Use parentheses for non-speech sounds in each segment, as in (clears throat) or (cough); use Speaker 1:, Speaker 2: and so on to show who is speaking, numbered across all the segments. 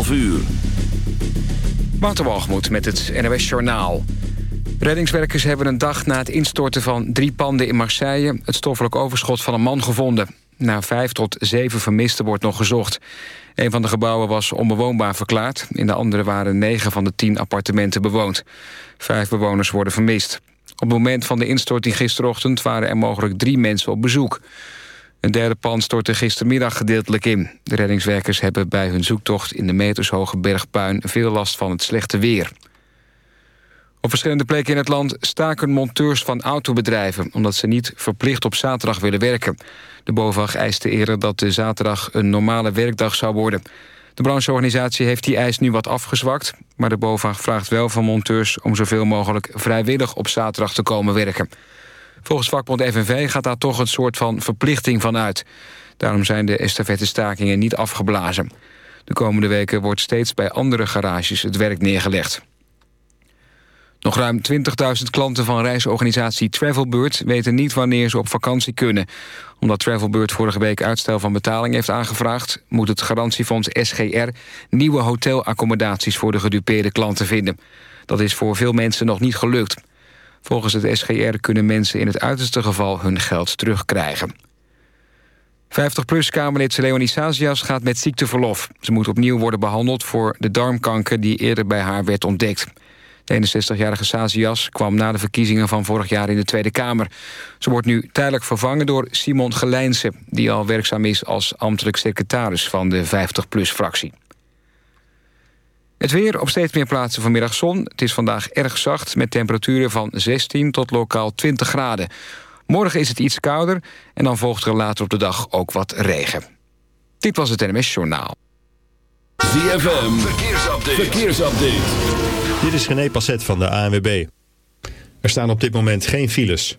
Speaker 1: 11 uur.
Speaker 2: Waterwalgemoed met het NOS Journaal. Reddingswerkers hebben een dag na het instorten van drie panden in Marseille... het stoffelijk overschot van een man gevonden. Na vijf tot zeven vermisten wordt nog gezocht. Een van de gebouwen was onbewoonbaar verklaard. In de andere waren negen van de tien appartementen bewoond. Vijf bewoners worden vermist. Op het moment van de instorting gisterochtend... waren er mogelijk drie mensen op bezoek. Een derde pand stortte gistermiddag gedeeltelijk in. De reddingswerkers hebben bij hun zoektocht in de metershoge bergpuin... veel last van het slechte weer. Op verschillende plekken in het land staken monteurs van autobedrijven... omdat ze niet verplicht op zaterdag willen werken. De BOVAG eiste eerder dat de zaterdag een normale werkdag zou worden. De brancheorganisatie heeft die eis nu wat afgezwakt... maar de BOVAG vraagt wel van monteurs om zoveel mogelijk vrijwillig op zaterdag te komen werken. Volgens vakbond FNV gaat daar toch een soort van verplichting van uit. Daarom zijn de estafette-stakingen niet afgeblazen. De komende weken wordt steeds bij andere garages het werk neergelegd. Nog ruim 20.000 klanten van reisorganisatie Travelbird... weten niet wanneer ze op vakantie kunnen. Omdat Travelbird vorige week uitstel van betaling heeft aangevraagd... moet het garantiefonds SGR nieuwe hotelaccommodaties... voor de gedupeerde klanten vinden. Dat is voor veel mensen nog niet gelukt. Volgens het SGR kunnen mensen in het uiterste geval hun geld terugkrijgen. 50PLUS-Kamerlid Leonie Sazias gaat met ziekteverlof. Ze moet opnieuw worden behandeld voor de darmkanker... die eerder bij haar werd ontdekt. De 61-jarige Sazias kwam na de verkiezingen van vorig jaar in de Tweede Kamer. Ze wordt nu tijdelijk vervangen door Simon Gelijnse... die al werkzaam is als ambtelijk secretaris van de 50PLUS-fractie. Het weer op steeds meer plaatsen vanmiddag zon. Het is vandaag erg zacht met temperaturen van 16 tot lokaal 20 graden. Morgen is het iets kouder en dan volgt er later op de dag ook wat regen. Dit was het NMS Journaal.
Speaker 1: ZFM, verkeersupdate. verkeersupdate.
Speaker 3: Dit is René Passet van de ANWB. Er staan op dit moment geen files.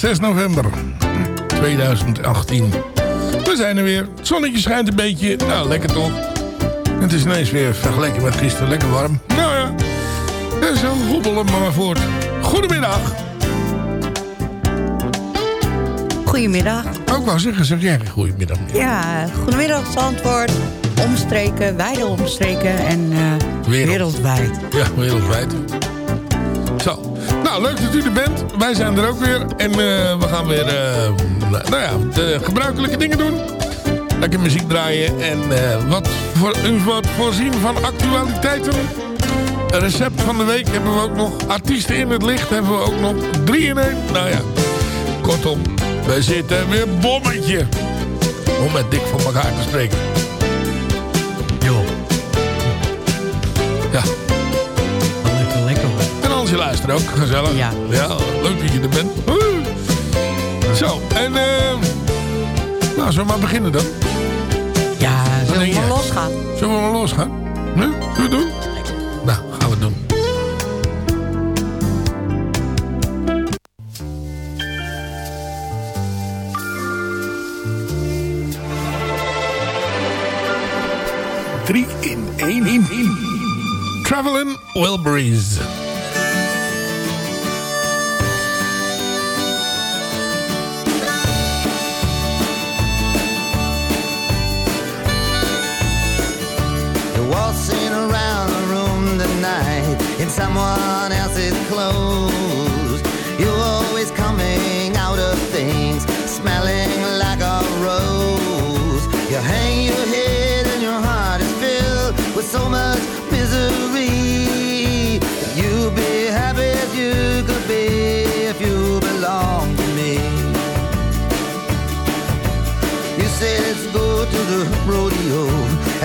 Speaker 4: 6 november 2018. We zijn er weer. Het zonnetje schijnt een beetje. Nou, lekker toch? Het is ineens weer vergeleken met gisteren lekker warm. Nou ja, en zo hobbelen we maar voort. Goedemiddag.
Speaker 5: Goedemiddag.
Speaker 4: Ook wel zeggen, zeg jij goedemiddag.
Speaker 5: Ja, goedemiddag Zandvoort. Omstreken, wijde omstreken en
Speaker 4: Wereld.
Speaker 5: wereldwijd.
Speaker 4: Ja, wereldwijd. Zo. Nou, leuk dat u er bent. Wij zijn er ook weer. En eh, we gaan weer eh, nou ja, de gebruikelijke dingen doen. Lekker muziek draaien en wat, voor, wat voorzien van actualiteiten. Een recept van de week hebben we ook nog. Artiesten in het licht hebben we ook nog. Drie in één. Nou ja, kortom, we zitten weer bommetje. Om met Dick van elkaar te spreken. En als je luistert ook, gezellig.
Speaker 5: Ja.
Speaker 4: Ja, leuk dat je er bent. Zo, en eh... nou, zullen we maar beginnen dan?
Speaker 5: Ja, zullen we maar losgaan?
Speaker 4: Zullen we maar losgaan? Nee? Zullen we het doen? Nou, gaan we het doen. Drie in één. In, in. Traveling Wilburys.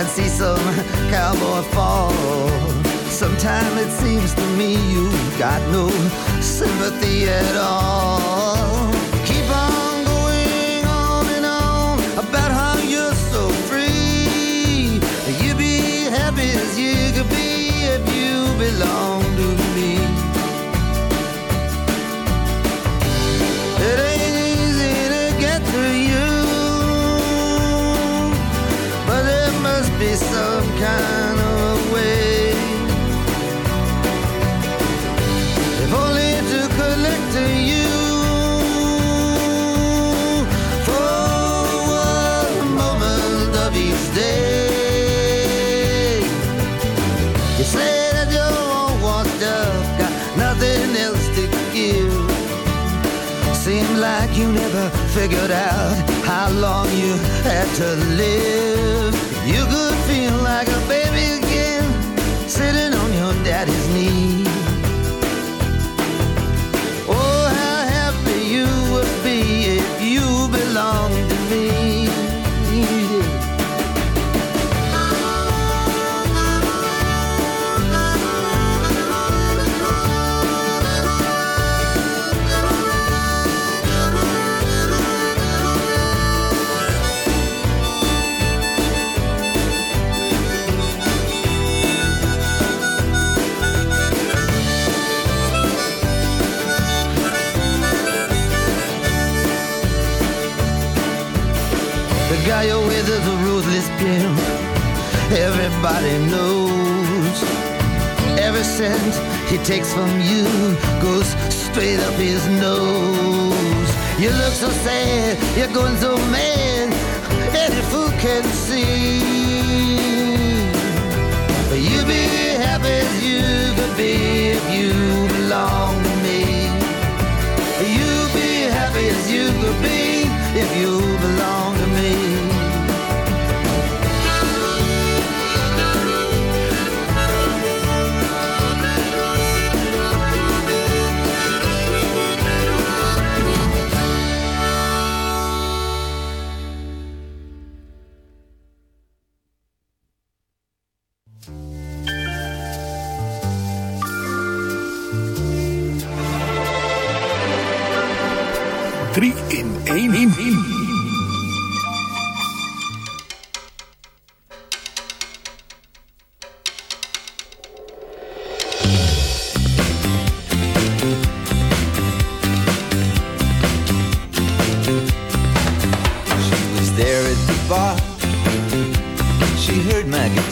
Speaker 6: And see some cowboy fall. Sometimes it seems to me you've got no sympathy at all. Never figured out how long you had to live. You could Everybody knows. Every cent he takes from you goes straight up his nose. You look so sad, you're going so mad. Any fool can see. But you'd be happy as you could be if you belong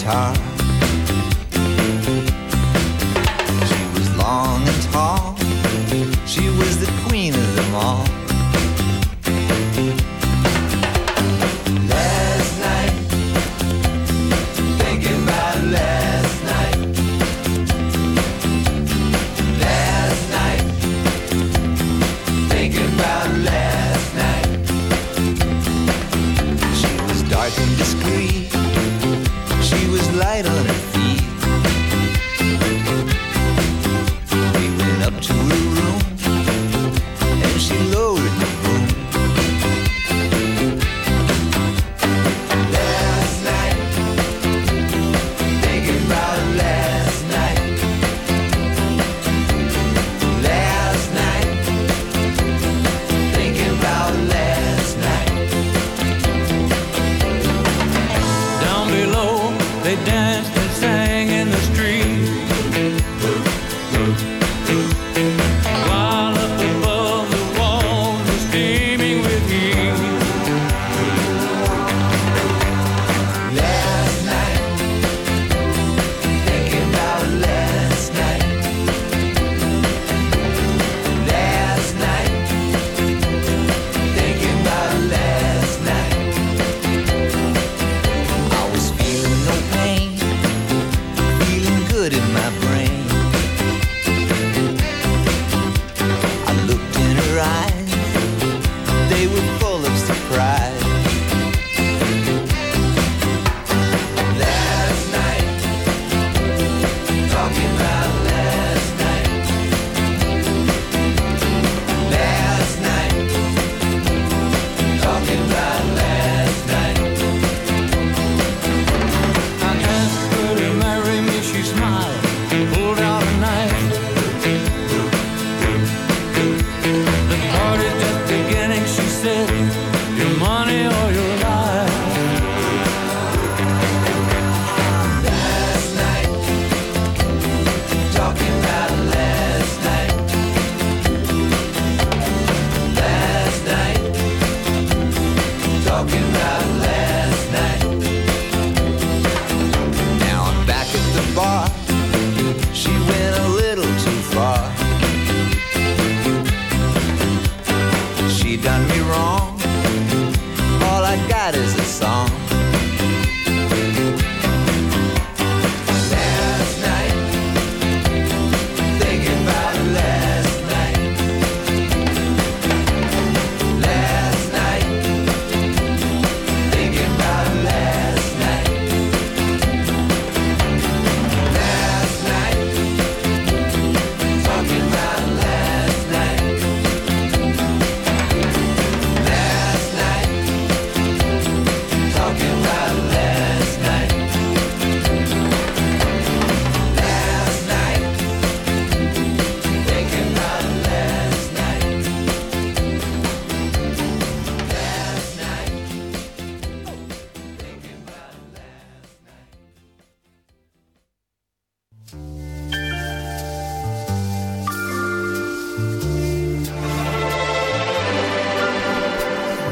Speaker 6: guitar.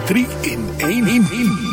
Speaker 4: Drie in één. in.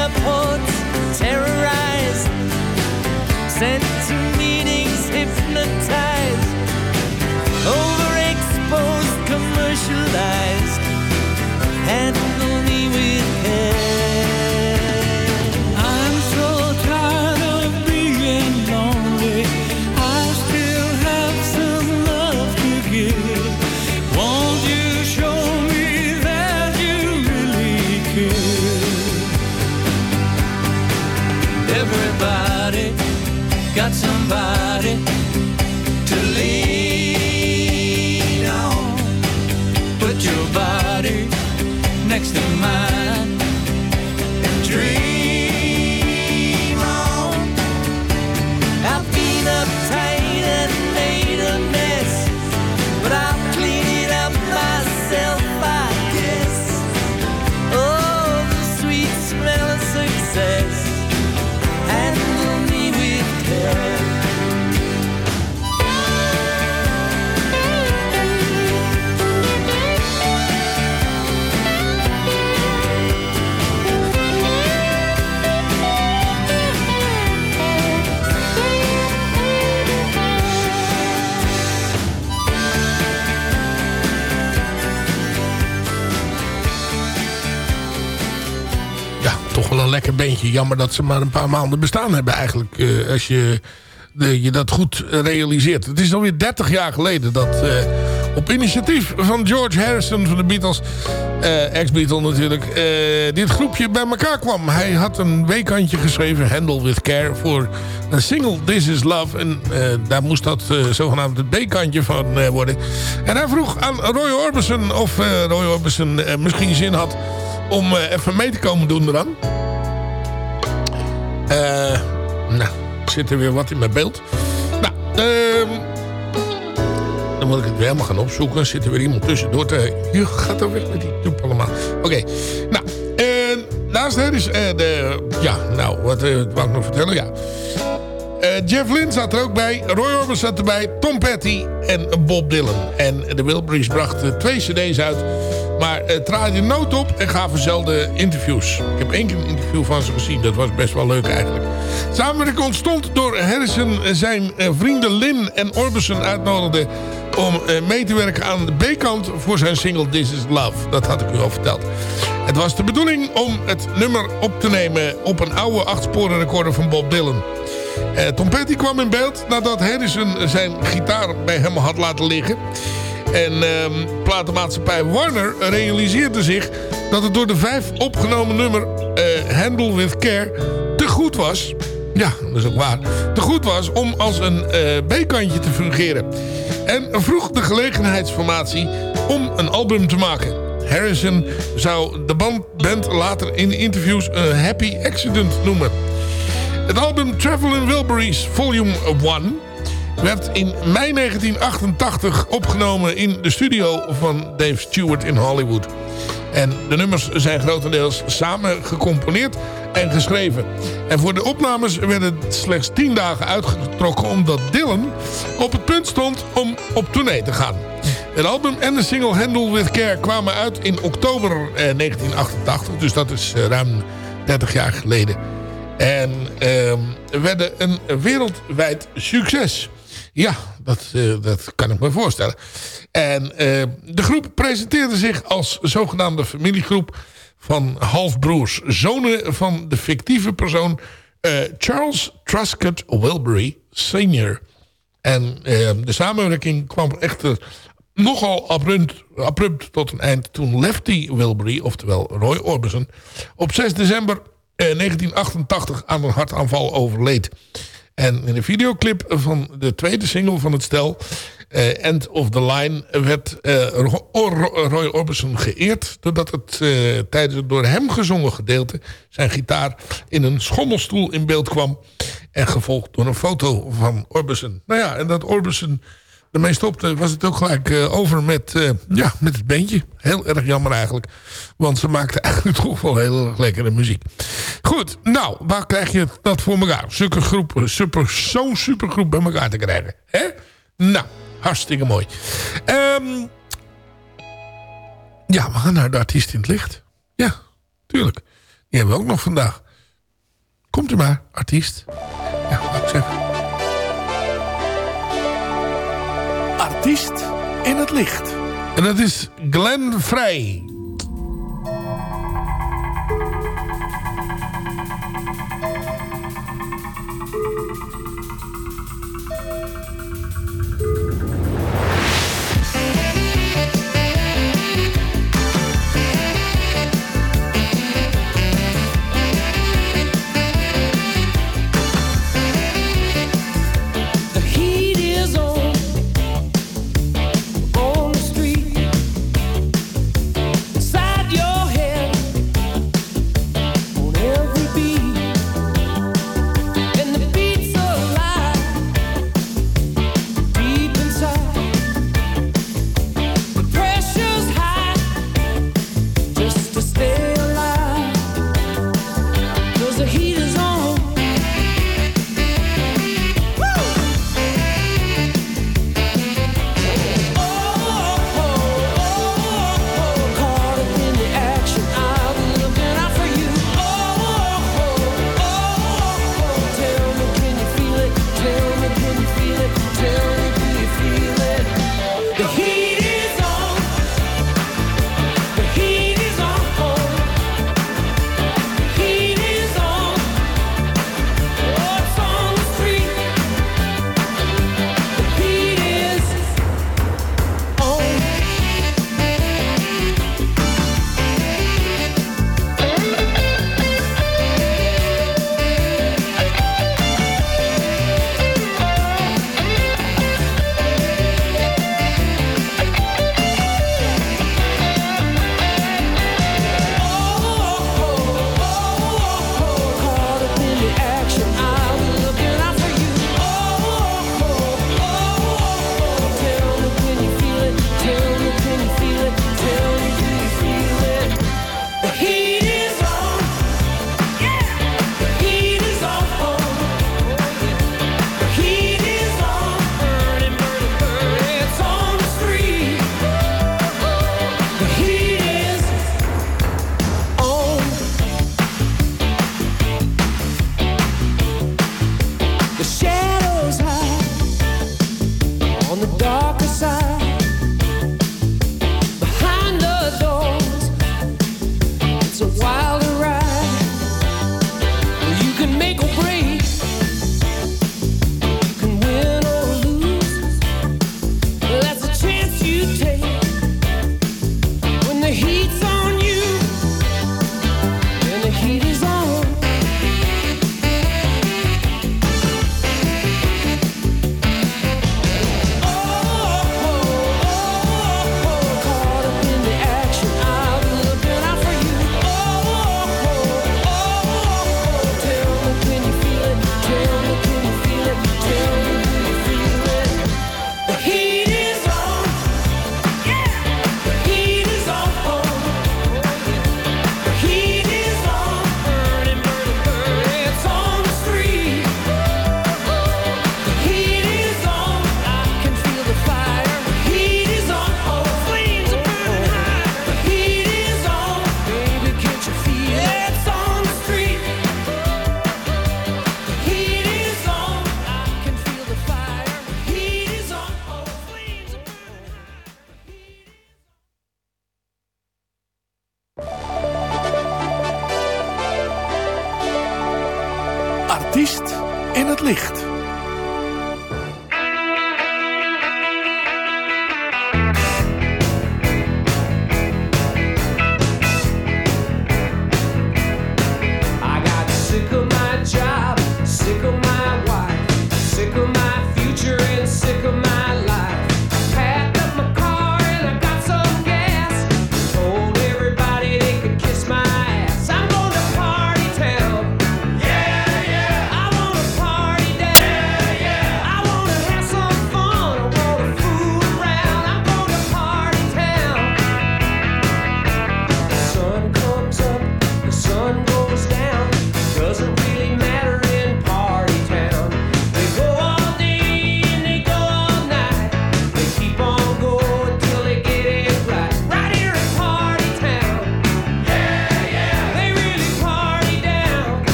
Speaker 7: Airports, terrorized, sent to
Speaker 4: lekker beentje. Jammer dat ze maar een paar maanden bestaan hebben eigenlijk. eh, als je, je dat goed realiseert. Het is alweer 30 jaar geleden dat eh, op initiatief van George Harrison van de Beatles... eh, ex-Beatle natuurlijk, dit groepje bij elkaar kwam. Hij had een weekhandje geschreven, Handle with Care, voor een single This Is Love. En daar moest dat zogenaamd het B-kantje van worden. En hij vroeg aan Roy Orbison of Roy Orbison misschien zin had om even mee te komen doen eraan. Eh, nou, zit er weer wat in mijn beeld. Nou, ehm, dan moet ik het weer helemaal gaan opzoeken. Zit er weer iemand tussendoor te... Je gaat er weg met die troep allemaal. Oké, nou, eh, naast hen is eh, de... Ja, nou, wat, eh, wat wou ik nog vertellen? Ja. Jeff Lynne zat er ook bij. Roy Orbison zat erbij. Tom Petty en Bob Dylan. En de Wilburys brachten twee cd's uit. Maar het draaide nood op en gaven zelden interviews. Ik heb één keer een interview van ze gezien. Dat was best wel leuk eigenlijk. Samenwerking ontstond door Harrison zijn eh, vrienden Lynn en Orbison uitnodigde... om eh, mee te werken aan de B-kant voor zijn single This Is Love. Dat had ik u al verteld. Het was de bedoeling om het nummer op te nemen op een oude achtsporen recorder van Bob Dylan. Eh, Tom Petty kwam in beeld nadat Harrison zijn gitaar bij hem had laten liggen. En ehm, platenmaatschappij Warner realiseerde zich dat het door de vijf opgenomen nummer eh, Handle With Care te goed was. Ja, dat is ook waar. Te goed was om als een eh, B-kantje te fungeren. En vroeg de gelegenheidsformatie om een album te maken. Harrison zou de band, later in interviews een happy accident noemen. Het album Travel in Wilburys Volume 1 werd in mei 1988 opgenomen in de studio van Dave Stewart in Hollywood. En de nummers zijn grotendeels samen gecomponeerd en geschreven. En voor de opnames werden slechts 10 dagen uitgetrokken... omdat Dylan op het punt stond om op tournee te gaan. Het album en de single Handle With Care kwamen uit in oktober eh, 1988. Dus dat is eh, ruim 30 jaar geleden. En eh, werden een wereldwijd succes. Ja, dat, uh, dat kan ik me voorstellen. En uh, de groep presenteerde zich als zogenaamde familiegroep van halfbroers. Zonen van de fictieve persoon uh, Charles Truscott Wilbury Sr. En de samenwerking kwam echter nogal abrupt, abrupt tot een eind toen Lefty Wilbury, oftewel Roy Orbison, op 6 december 1988 aan een hartaanval overleed. En in de videoclip van de tweede single van het stel... Uh, End of the Line werd uh, Roy Orbison geëerd... doordat het uh, tijdens het door hem gezongen gedeelte... zijn gitaar in een schommelstoel in beeld kwam... en gevolgd door een foto van Orbison. Nou ja, en dat Orbison ermee stopte... was het ook gelijk over met, ja, met het bandje. Heel erg jammer eigenlijk. Want ze maakten (laughs) eigenlijk toch wel heel erg lekkere muziek. Goed, nou, waar krijg je dat voor elkaar? Zulke groep, super, zo'n supergroep bij elkaar te krijgen. hè? Nou, hartstikke mooi. Um, ja, we gaan naar de artiest in het licht. Ja, tuurlijk. Die hebben we ook nog vandaag. Komt u maar, artiest. Ja, wat ik. Artiest in het licht. En dat is Glenn Vrij.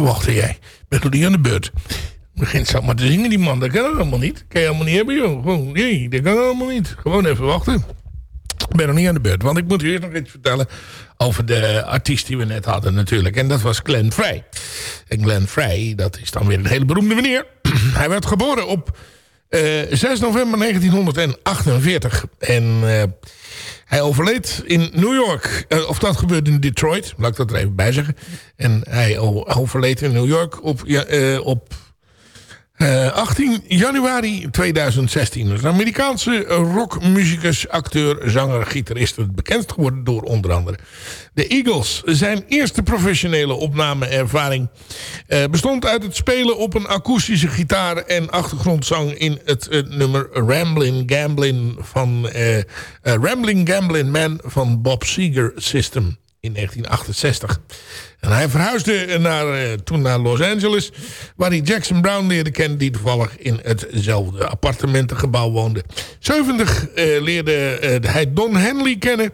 Speaker 4: Even wachten jij. Niet aan de beurt. Begint zo maar te zingen die man. Dat kan ook allemaal niet. Kan je allemaal niet hebben joh. Gewoon, nee, dat kan allemaal niet. Gewoon even wachten. Ik ben nog niet aan de beurt. Want ik moet u eerst nog iets vertellen over de artiest die we net hadden natuurlijk. En dat was Glenn Frey. En Glenn Frey, dat is dan weer een hele beroemde meneer. (clears throat) Hij werd geboren op eh, 6 november 1948. En eh, hij overleed in New York. Eh, of dat gebeurde in Detroit. Laat ik dat er even bij zeggen. En hij overleed in New York op, eh, op eh, 18 januari 2016. Dat is een Amerikaanse rockmuzikus, acteur, zanger, gitarist. Bekend geworden door onder andere de Eagles. Zijn eerste professionele opnameervaring eh, bestond uit het spelen op een akoestische gitaar en achtergrondzang in het eh, nummer Ramblin' Gamblin' van eh, Rambling Gamblin' Man van Bob Seger System in 1968. En hij verhuisde naar, toen naar Los Angeles, waar hij Jackson Brown leerde kennen, die toevallig in hetzelfde appartementengebouw woonde. 70 eh, leerde hij Don Henley kennen.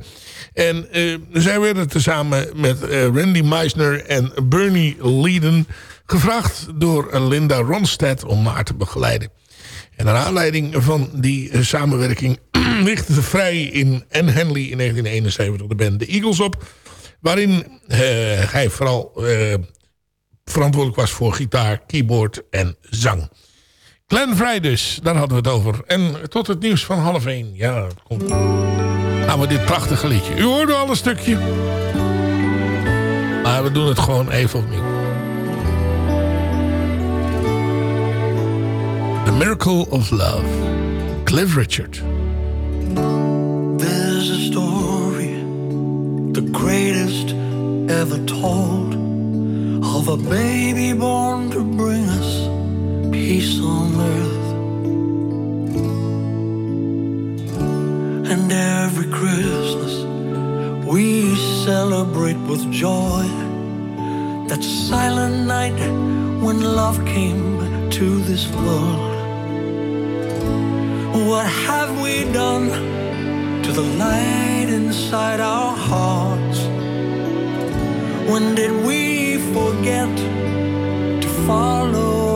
Speaker 4: En eh, zij werden tezamen met eh, Randy Meisner en Bernie Leiden gevraagd door Linda Ronstadt om haar te begeleiden. En naar aanleiding van die eh, samenwerking (clears throat) richtte Vrij in en Henley in 1971 de band The Eagles op. Waarin hij vooral verantwoordelijk was voor gitaar, keyboard en zang. Glenn Vrij dus, daar hadden we het over. En tot het nieuws van half één. Ja, dat komt. Nou, Gaan we dit prachtige liedje. U hoorde al een stukje. Maar we doen het gewoon even opnieuw. The Miracle of Love. Cliff Richard.
Speaker 8: There's a story. The greatest ever told. Of a baby born to bring us peace on earth. And every Christmas we celebrate with joy that silent night when love came to this world. What have we done to the light inside our hearts? When did we forget to follow?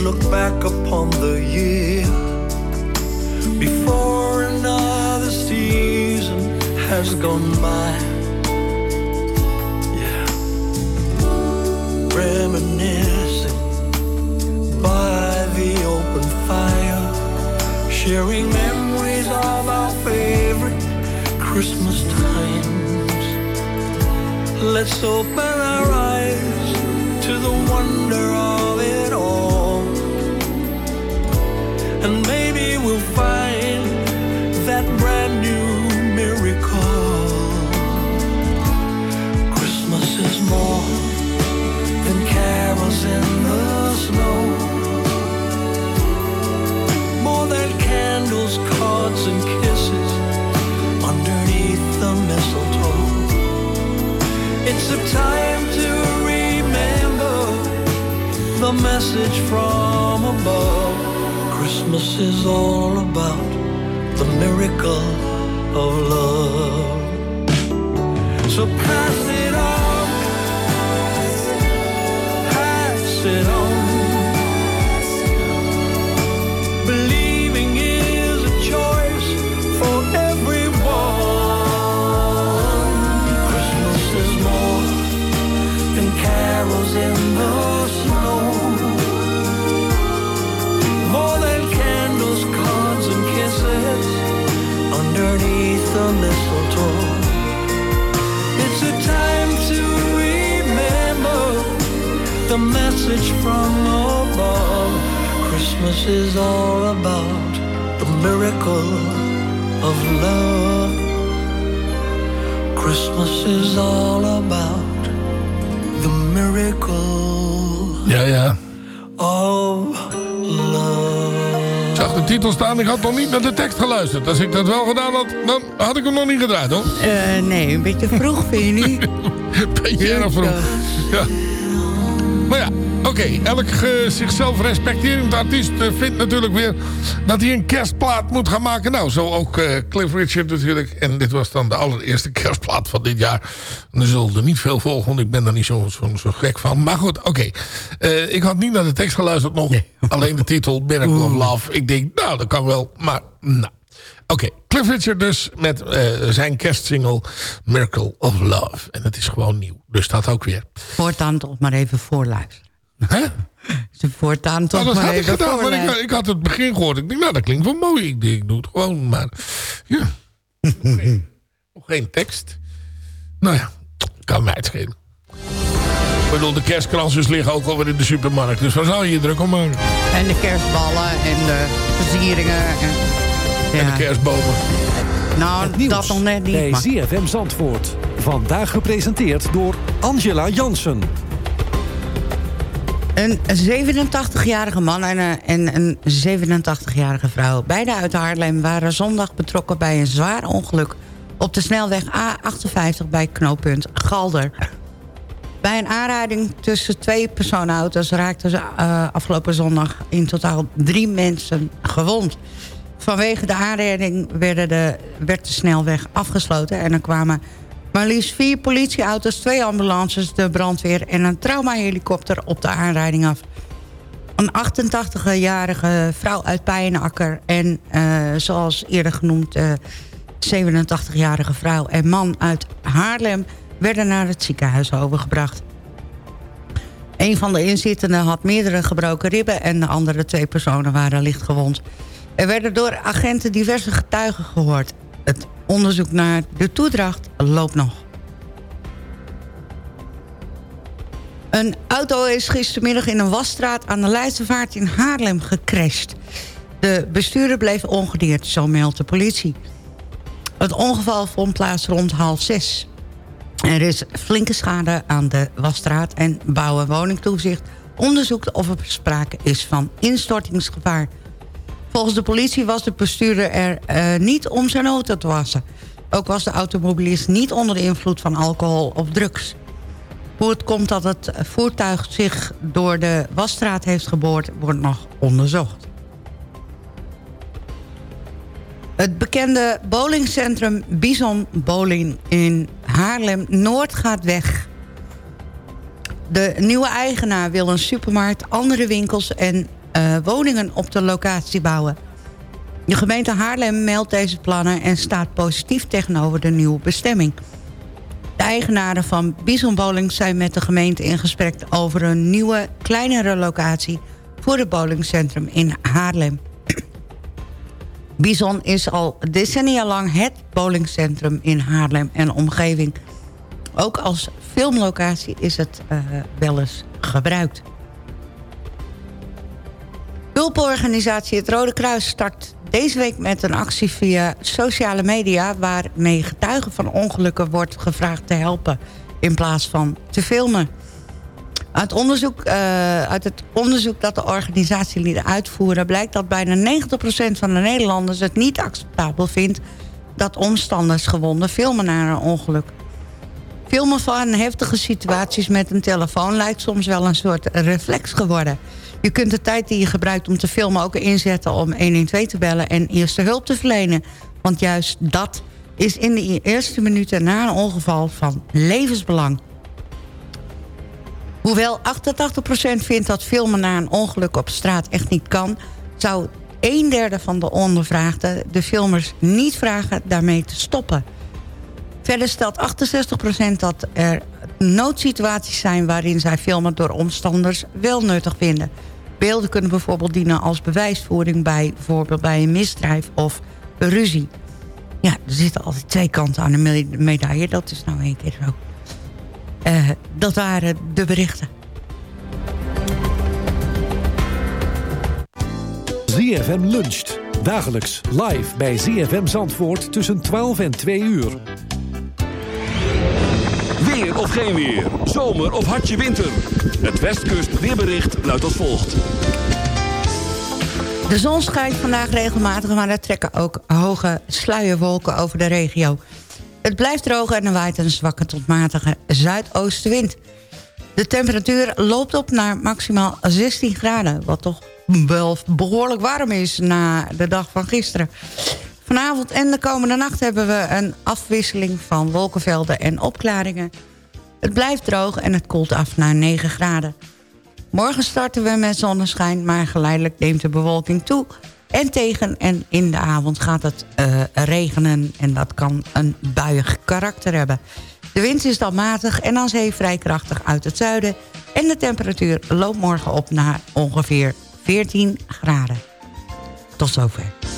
Speaker 8: look back upon the year before another season has gone by. Yeah, reminiscing by the open fire, sharing memories of our favorite Christmas times. Let's open our eyes to the wonder of It's a time to remember the message from above. Christmas is all about the miracle of love. So pass it on, pass it on. Message from above. Christmas is all about the miracle of love. Christmas is all about the miracle
Speaker 4: Ja, ja.
Speaker 8: of love.
Speaker 4: Ik zag de titel staan. Ik had nog niet naar de tekst geluisterd. Als ik dat wel gedaan had, dan had ik hem nog niet gedraaid, hoor.
Speaker 5: Eh, nee, een beetje vroeg vind je niet? (laughs)
Speaker 4: Beetje erg vroeg. Ja. Maar ja, oké. Elk eh, zichzelf respecterend artiest eh, vindt natuurlijk weer... dat hij een kerstplaat moet gaan maken. Nou, zo ook eh, Cliff Richard natuurlijk. En dit was dan de allereerste (laughs) kerstplaat van dit jaar. En er zullen er niet veel volgen, want ik ben daar niet zo, zo, zo gek van. Maar goed, oké. Ik had niet naar de tekst geluisterd nog. Alleen de titel, Miracle of Love. Ik denk, nou, dat kan wel. Maar, nou. Oké, Cliff Richard dus met eh, zijn kerstsingle Miracle of Love. En het is gewoon nieuw. Dus dat ook weer.
Speaker 5: Voortaan toch maar even voorluisteren.
Speaker 4: Hè?
Speaker 5: Ze voortaan toch
Speaker 4: Nou, dat
Speaker 5: maar
Speaker 4: had ik
Speaker 5: even
Speaker 4: gedaan, maar ik, ik had het begin gehoord. Ik denk, nou, dat klinkt wel mooi. Ik, denk, ik doe het gewoon, maar... Ja. Nog geen, nog geen tekst. Nou ja, kan mij het schelen. Ik bedoel, de kerstkransjes liggen ook alweer in de supermarkt. Dus waar zou je je druk om maken?
Speaker 5: En de kerstballen en de versieringen. En, ja.
Speaker 4: En de kerstbomen.
Speaker 5: Nou, dat nog net
Speaker 9: bij
Speaker 5: niet. Maar
Speaker 9: ZFM Zandvoort. Vandaag gepresenteerd door Angela Jansen.
Speaker 5: een 87-jarige man en een, en een 87-jarige vrouw... beide uit Haarlem waren zondag betrokken bij een zwaar ongeluk... op de snelweg A58 bij knooppunt Galder. Bij een aanrijding tussen twee personenauto's... raakten ze uh, afgelopen zondag in totaal drie mensen gewond. Vanwege de aanrijding werden de, werd de snelweg afgesloten... en er kwamen maar liefst vier politieauto's, twee ambulances, de brandweer... en een traumahelikopter op de aanrijding af. Een 88-jarige vrouw uit Pijenakker en uh, zoals eerder genoemd... Uh, 87-jarige vrouw en man uit Haarlem... werden naar het ziekenhuis overgebracht. Een van de inzittenden had meerdere gebroken ribben... en de andere twee personen waren licht gewond. Er werden door agenten diverse getuigen gehoord. Het onderzoek naar de toedracht loopt nog. Een auto is gistermiddag in een wasstraat aan de Leidsevaart in Haarlem gecrashed. De bestuurder bleef ongedeerd, zo meldt de politie. Het ongeval vond plaats rond half zes. Er is flinke schade aan de wasstraat en bouw- en woningtoezicht onderzoekt of er sprake is van instortingsgevaar. Volgens de politie was de bestuurder er uh, niet om zijn auto te wassen. Ook was de automobilist niet onder de invloed van alcohol of drugs. Hoe het komt dat het voertuig zich door de wasstraat heeft geboord... wordt nog onderzocht. Het bekende bowlingcentrum Bison Bowling in Haarlem-Noord gaat weg. De nieuwe eigenaar wil een supermarkt, andere winkels en uh, woningen op de locatie bouwen. De gemeente Haarlem meldt deze plannen en staat positief tegenover de nieuwe bestemming. De eigenaren van Bison Bowling zijn met de gemeente in gesprek over een nieuwe, kleinere locatie voor het bowlingcentrum in Haarlem. (clears throat) Bison is al decennia lang het bowlingcentrum in Haarlem en omgeving. Ook als filmlocatie is het uh, wel eens gebruikt. Hulporganisatie Het Rode Kruis start deze week met een actie via sociale media... waarmee getuigen van ongelukken wordt gevraagd te helpen... in plaats van te filmen. Uit, onderzoek, uh, uit het onderzoek dat de organisatie uitvoeren... blijkt dat bijna 90% van de Nederlanders het niet acceptabel vindt... dat omstanders gewonden filmen naar een ongeluk. Filmen van heftige situaties met een telefoon... lijkt soms wel een soort reflex geworden... Je kunt de tijd die je gebruikt om te filmen ook inzetten om 112 te bellen en eerste hulp te verlenen. Want juist dat is in de eerste minuten na een ongeval van levensbelang. Hoewel 88% vindt dat filmen na een ongeluk op straat echt niet kan... zou een derde van de ondervraagden de filmers niet vragen daarmee te stoppen. Verder stelt 68% dat er noodsituaties zijn... waarin zij filmen door omstanders wel nuttig vinden. Beelden kunnen bijvoorbeeld dienen als bewijsvoering... bij bijvoorbeeld bij een misdrijf of een ruzie. Ja, er zitten altijd twee kanten aan een medaille. Dat is nou één keer zo. Uh, dat waren de berichten.
Speaker 9: ZFM luncht. Dagelijks live bij ZFM Zandvoort tussen 12 en 2 uur.
Speaker 1: Of geen weer. Zomer of hartje winter. Het Westkust weerbericht luidt als volgt.
Speaker 5: De zon schijnt vandaag regelmatig, maar er trekken ook hoge sluierwolken over de regio. Het blijft droog en er waait een zwakke tot matige zuidoostenwind. De temperatuur loopt op naar maximaal 16 graden... wat toch wel behoorlijk warm is na de dag van gisteren. Vanavond en de komende nacht hebben we een afwisseling van wolkenvelden en opklaringen. Het blijft droog en het koelt af naar 9 graden. Morgen starten we met zonneschijn, maar geleidelijk neemt de bewolking toe. En tegen en in de avond gaat het uh, regenen en dat kan een buiig karakter hebben. De wind is dan matig en dan zee vrij krachtig uit het zuiden. En de temperatuur loopt morgen op naar ongeveer 14 graden. Tot zover.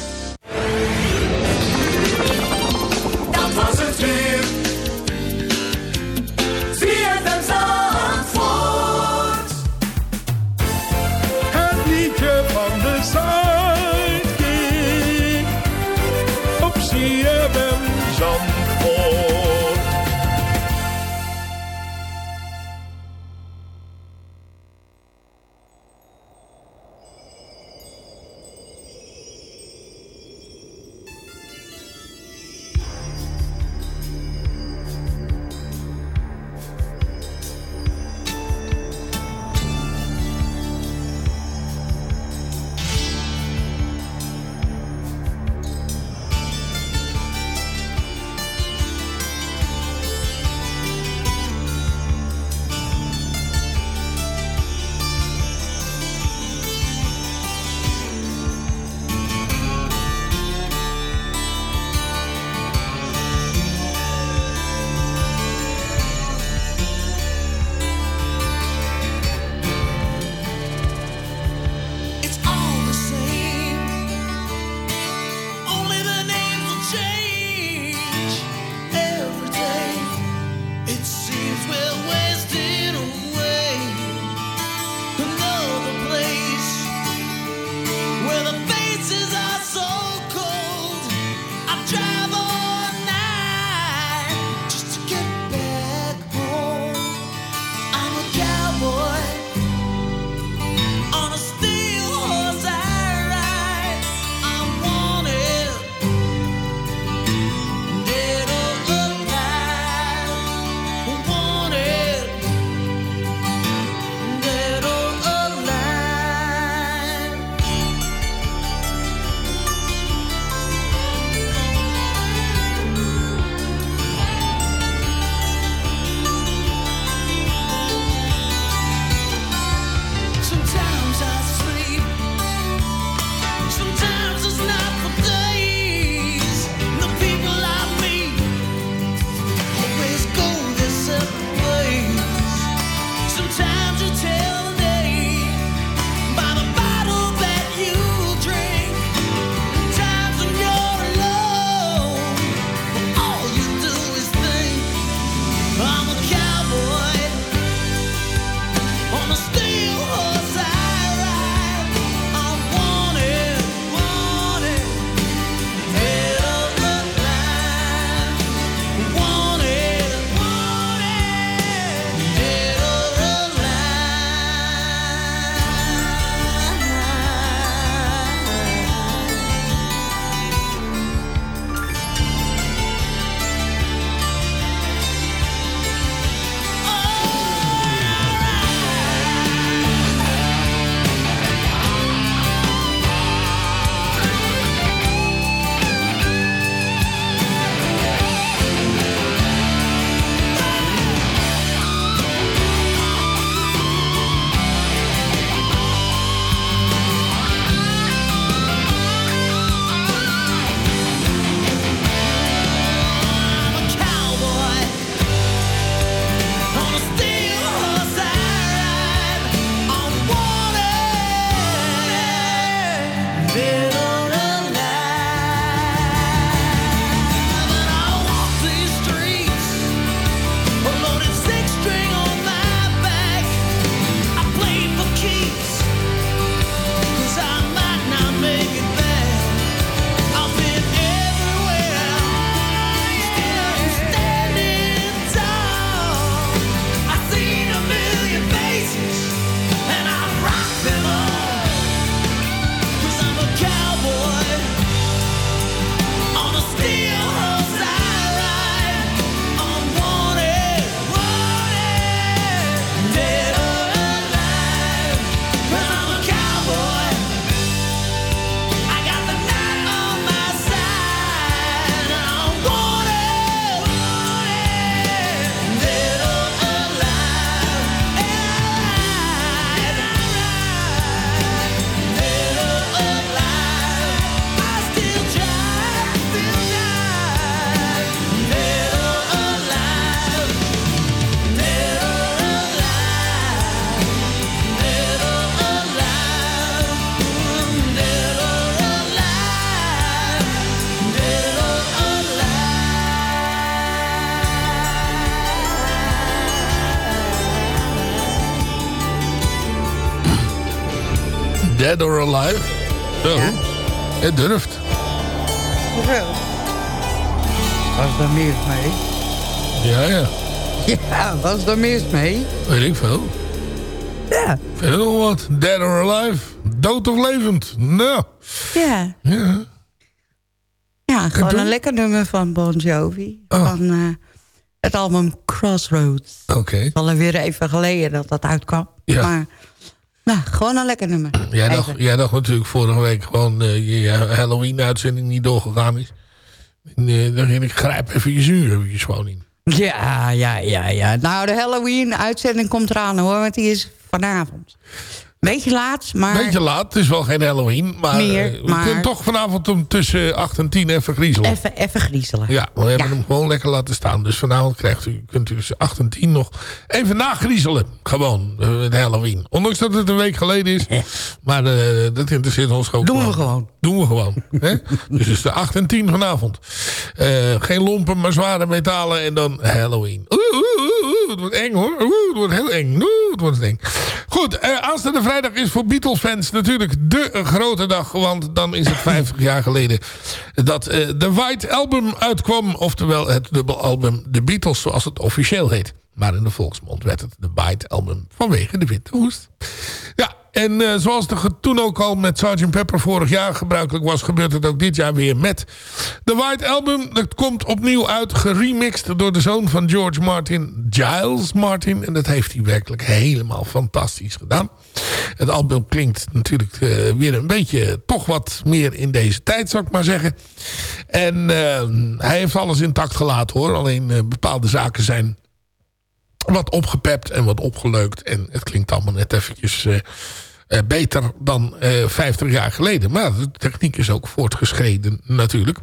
Speaker 4: Dead or Alive. Zo, het durft.
Speaker 5: Hoeveel? Was er mis mee?
Speaker 4: Ja, ja.
Speaker 5: Ja, was er mis mee?
Speaker 4: Weet ik veel.
Speaker 5: Ja.
Speaker 4: Vind je nog wat? Dead or Alive? Dood of levend? Nou.
Speaker 5: Ja.
Speaker 4: Ja.
Speaker 5: Ja, gewoon een lekker nummer van Bon Jovi.
Speaker 4: Oh.
Speaker 5: Van eh, het album Crossroads.
Speaker 4: Oké.
Speaker 5: Het is alweer even geleden dat dat uitkwam.
Speaker 4: Ja.
Speaker 5: Maar, nou, gewoon een lekker nummer. (clears throat)
Speaker 4: Jij
Speaker 5: Even.
Speaker 4: dacht, jij dacht natuurlijk vorige week gewoon eh, je je Halloween-uitzending niet doorgegaan is. En, eh, dan ging ik grijp even je zuur eventjes gewoon in.
Speaker 5: Ja, ja, ja, ja. Nou, de Halloween-uitzending komt eraan hoor, want die is vanavond. Beetje laat, maar...
Speaker 4: Beetje laat, het is wel geen Halloween. Maar
Speaker 5: Meer,
Speaker 4: eh, we
Speaker 5: maar-
Speaker 4: kunnen toch vanavond om tussen 8 en 10 even griezelen.
Speaker 5: Even, even griezelen.
Speaker 4: Ja, we hebben
Speaker 5: Ja.
Speaker 4: hem gewoon lekker laten staan. Dus vanavond krijgt u, kunt u tussen 8 en 10 nog even nagriezelen. Gewoon, eh, het Halloween. Ondanks dat het een week geleden is. Maar eh, dat interesseert ons ook
Speaker 5: Doen we gewoon.
Speaker 4: Doen we gewoon. hè? Dus tussen 8 en 10 vanavond. Geen lompen, maar zware metalen. En dan Halloween. Oeh, oeh, oeh, het wordt eng hoor. Oeh, het wordt heel eng. Oeh, het wordt eng. Goed, eh, aanstaande vrijdag is voor Beatles-fans natuurlijk de grote dag. Want dan is het 50 (laughs) jaar geleden dat eh, de White Album uitkwam. Oftewel het dubbelalbum The Beatles zoals het officieel heet. Maar in de volksmond werd het de White Album vanwege de winterhoest. Ja, en eh, zoals er toen ook al met Sgt. Pepper vorig jaar gebruikelijk was... gebeurt het ook dit jaar weer met de White Album. Dat komt opnieuw uit, geremixed door de zoon van George Martin, Giles Martin. En dat heeft hij werkelijk helemaal fantastisch gedaan. Het album klinkt natuurlijk eh, weer een beetje toch wat meer in deze tijd, zou ik maar zeggen. En eh, hij heeft alles intact gelaten hoor. Alleen bepaalde zaken zijn wat opgepept en wat opgeleukt. En het klinkt allemaal net eventjes eh, eh, beter dan eh 50 jaar geleden. Maar de techniek is ook voortgeschreden natuurlijk.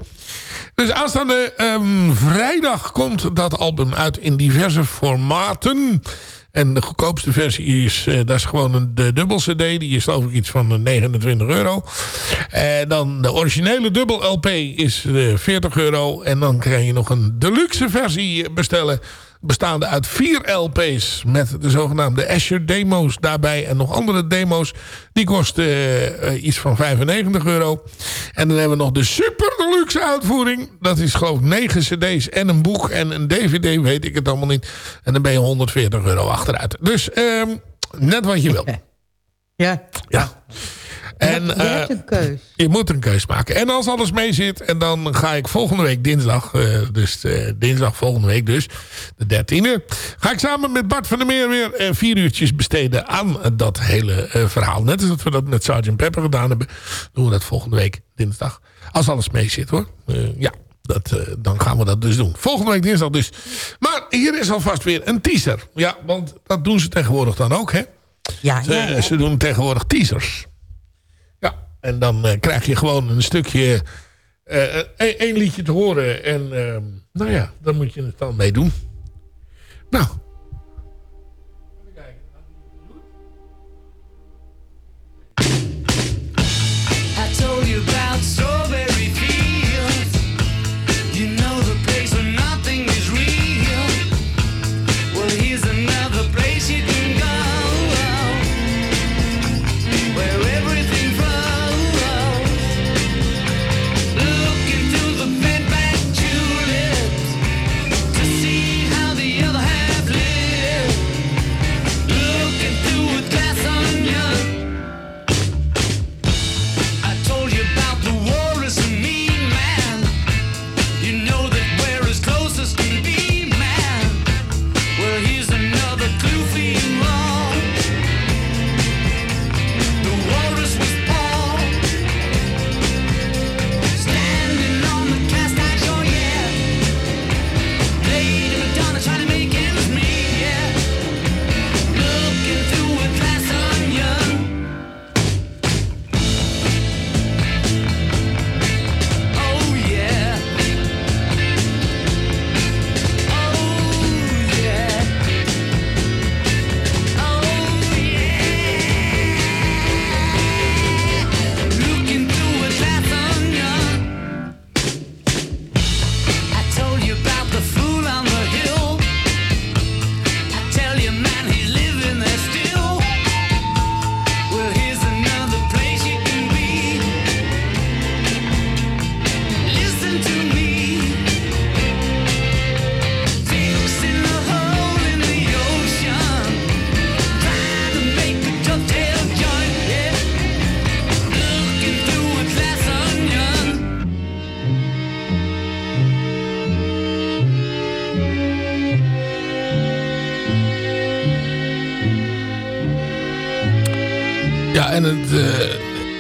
Speaker 4: Dus aanstaande ehm, vrijdag komt dat album uit in diverse formaten. En de goedkoopste versie is, dat is gewoon een de dubbel cd. Die is geloof ik iets van eh, 29 euro. En dan de originele dubbel LP is eh, 40 euro. En dan kan je nog een deluxe versie bestellen. Bestaande uit vier LP's met de zogenaamde Asher demo's daarbij. En nog andere demo's. Die kosten eh, eh, iets van 95 euro. En dan hebben we nog de super deluxe uitvoering. Dat is geloof ik 9 cd's en een boek en een dvd. Weet ik het allemaal niet. En dan ben je 140 euro achteruit. Dus ehm, net wat je wil. (laughs)
Speaker 5: Ja.
Speaker 4: Ja. En,
Speaker 5: je hebt
Speaker 4: eh,
Speaker 5: een keus.
Speaker 4: je moet een keus maken. En als alles mee zit, en dan ga ik volgende week dinsdag, eh, dus eh, dinsdag volgende week dus, de 13e, ga ik samen met Bart van der Meer weer vier uurtjes besteden aan dat hele verhaal. Net als dat we dat met Sgt. Pepper gedaan hebben, doen we dat volgende week dinsdag. Als alles mee zit hoor. Ja. Dat, dan gaan we dat dus doen. Volgende week dinsdag dus. Maar hier is alvast weer een teaser. Ja, want dat doen ze tegenwoordig dan ook, hè?
Speaker 5: Ja,
Speaker 4: Ze,
Speaker 5: ja, ja.
Speaker 4: ze doen tegenwoordig teasers. En dan eh, krijg je gewoon een stukje... eh, eh, één één liedje te horen. En ehm, nou ja, dan moet je het dan mee doen. Nou.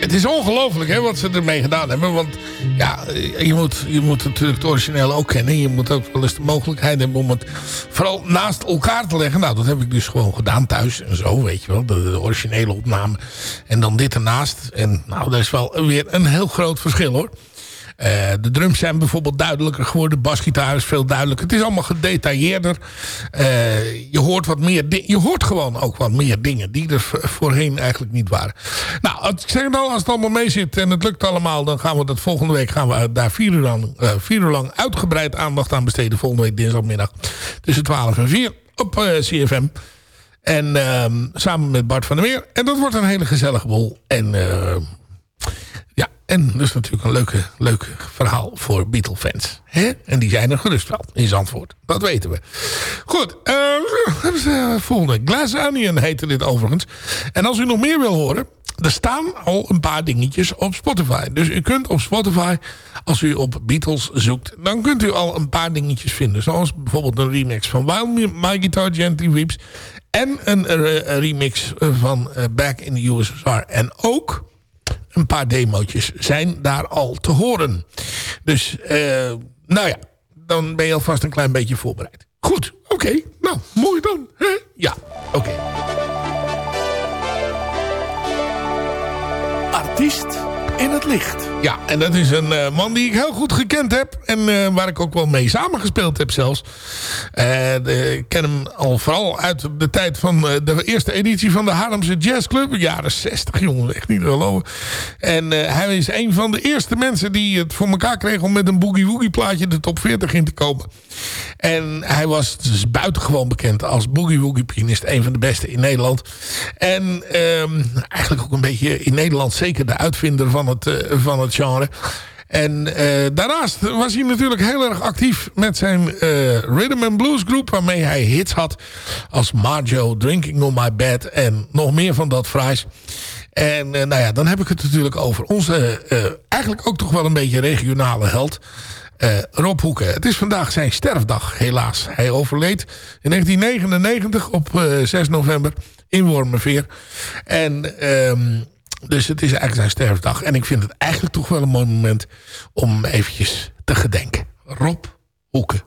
Speaker 4: Het is ongelooflijk hè, wat ze ermee gedaan hebben. Want ja, je moet, je moet natuurlijk het origineel ook kennen. Je moet ook wel eens de mogelijkheid hebben om het vooral naast elkaar te leggen. Nou, dat heb ik dus gewoon gedaan thuis en zo, weet je wel. De, de originele opname. En dan dit ernaast. En nou, dat is wel weer een heel groot verschil hoor. Eh, de drums zijn bijvoorbeeld duidelijker geworden. De basgitaar is veel duidelijker. Het is allemaal gedetailleerder. Eh, je hoort wat meer Je hoort gewoon ook wat meer dingen die er voorheen eigenlijk niet waren. Nou, ik zeg nou, als het allemaal mee zit en het lukt allemaal... dan gaan we dat volgende week gaan we daar vier uur, lang, uh, vier uur lang uitgebreid aandacht aan besteden. Volgende week dinsdagmiddag tussen 12 en 4 op CFM. En ehm, samen met Bart van der Meer. En dat wordt een hele gezellige bol. En en is natuurlijk een leuke, leuk verhaal voor Beatle-fans. En die zijn er gerust wel in Zandvoort. Dat weten we. Goed, uh, volgende. Glass Onion heette dit overigens. En als u nog meer wil horen... Er staan al een paar dingetjes op Spotify. Dus u kunt op Spotify, als u op Beatles zoekt... dan kunt u al een paar dingetjes vinden. Zoals bijvoorbeeld een remix van While My Guitar Gently Weeps... en een, een remix van Back in the USSR. En ook een paar demootjes zijn daar al te horen. Dus, uh, nou ja, dan ben je alvast een klein beetje voorbereid. Goed, oké. Nou, mooi dan. Hè? Ja, oké.
Speaker 9: Artiest in het licht.
Speaker 4: Ja, en dat is een uh, man die ik heel goed gekend heb. En uh, waar ik ook wel mee samengespeeld heb zelfs. Uh, ik ken hem al vooral uit de tijd van de eerste editie van de Haarlemse Jazz Club. Jaren 60, jongen. Echt niet te geloven. En hij is een van de eerste mensen die het voor elkaar kreeg... om met een Boogie Woogie plaatje de top 40 in te komen. En hij was dus buitengewoon bekend als Boogie Woogie pianist. Een van de beste in Nederland. En ehm, eigenlijk ook een beetje in Nederland zeker de uitvinder van het, van het genre. En uh, daarnaast was hij natuurlijk heel erg actief met zijn uh, Rhythm and Blues groep. Waarmee hij hits had als Marjo, Drinking on My Bed en nog meer van dat fraais. En uh, nou ja, dan heb ik het natuurlijk over onze eigenlijk ook toch wel een beetje regionale held. Rob Hoeken. Het is vandaag zijn sterfdag, helaas. Hij overleed in 1999 op 6 november in Wormerveer. En... Ehm, dus het is eigenlijk zijn sterfdag. En ik vind het eigenlijk toch wel een mooi moment om eventjes te gedenken. Rob Hoeken.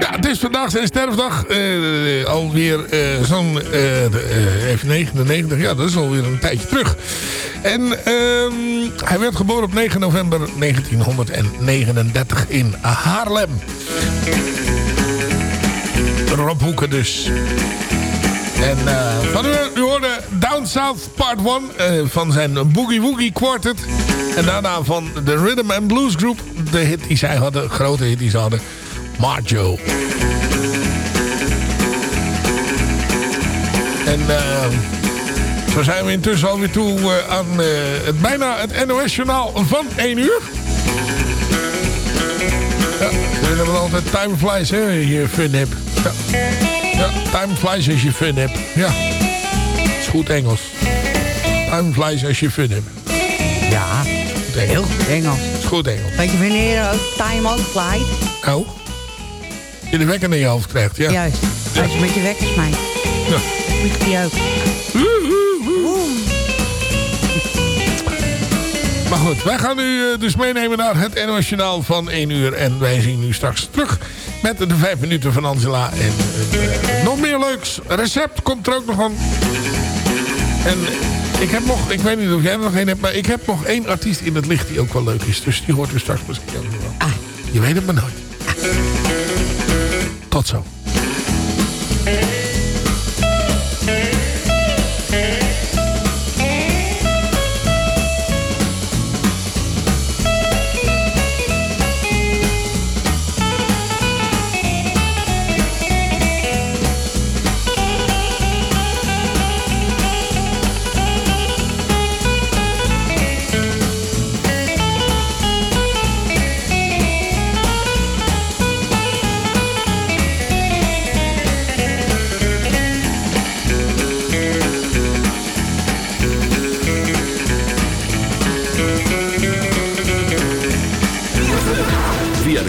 Speaker 4: Ja, het is vandaag zijn sterfdag. eh alweer eh zo'n, eh, even 99, ja, dat is alweer een tijdje terug. En ehm, hij werd geboren op 9 november 1939 in Haarlem. Rob Hoeken dus. En van u hoorde Down South Part 1 van zijn Boogie Woogie Quartet. En daarna van de Rhythm and Blues Group. De hit die zij hadden, grote hit die ze hadden. Marjo. En eh, zo zijn we intussen alweer toe eh, aan eh, het, bijna het NOS-journaal van 1 uur. Ja, we hebben altijd time flies, hè, als je fun hebt. Ja. ja, time flies als je fun hebt. Ja, is goed Engels. Time flies als je fun hebt.
Speaker 5: Ja, heel goed Engels.
Speaker 4: Goed Engels.
Speaker 5: Weet je wanneer ook time ook flight?
Speaker 4: Oh, je de wekker naar je hoofd krijgt, ja.
Speaker 5: Juist, als je met je wekker smijt.
Speaker 4: Ja.
Speaker 5: Vliegt die ook.
Speaker 4: Maar goed, wij gaan u eh, dus meenemen naar het NOS Journaal van 1 uur. En wij zien u straks terug met de 5 minuten van Angela. En eh, nog meer leuks. Recept komt er ook nog aan. En ik heb nog, ik weet niet of jij er nog één hebt, maar ik heb nog één artiest in het licht die ook wel leuk is. Dus die hoort u straks misschien ook wel. Je weet het maar nooit. Tot zo.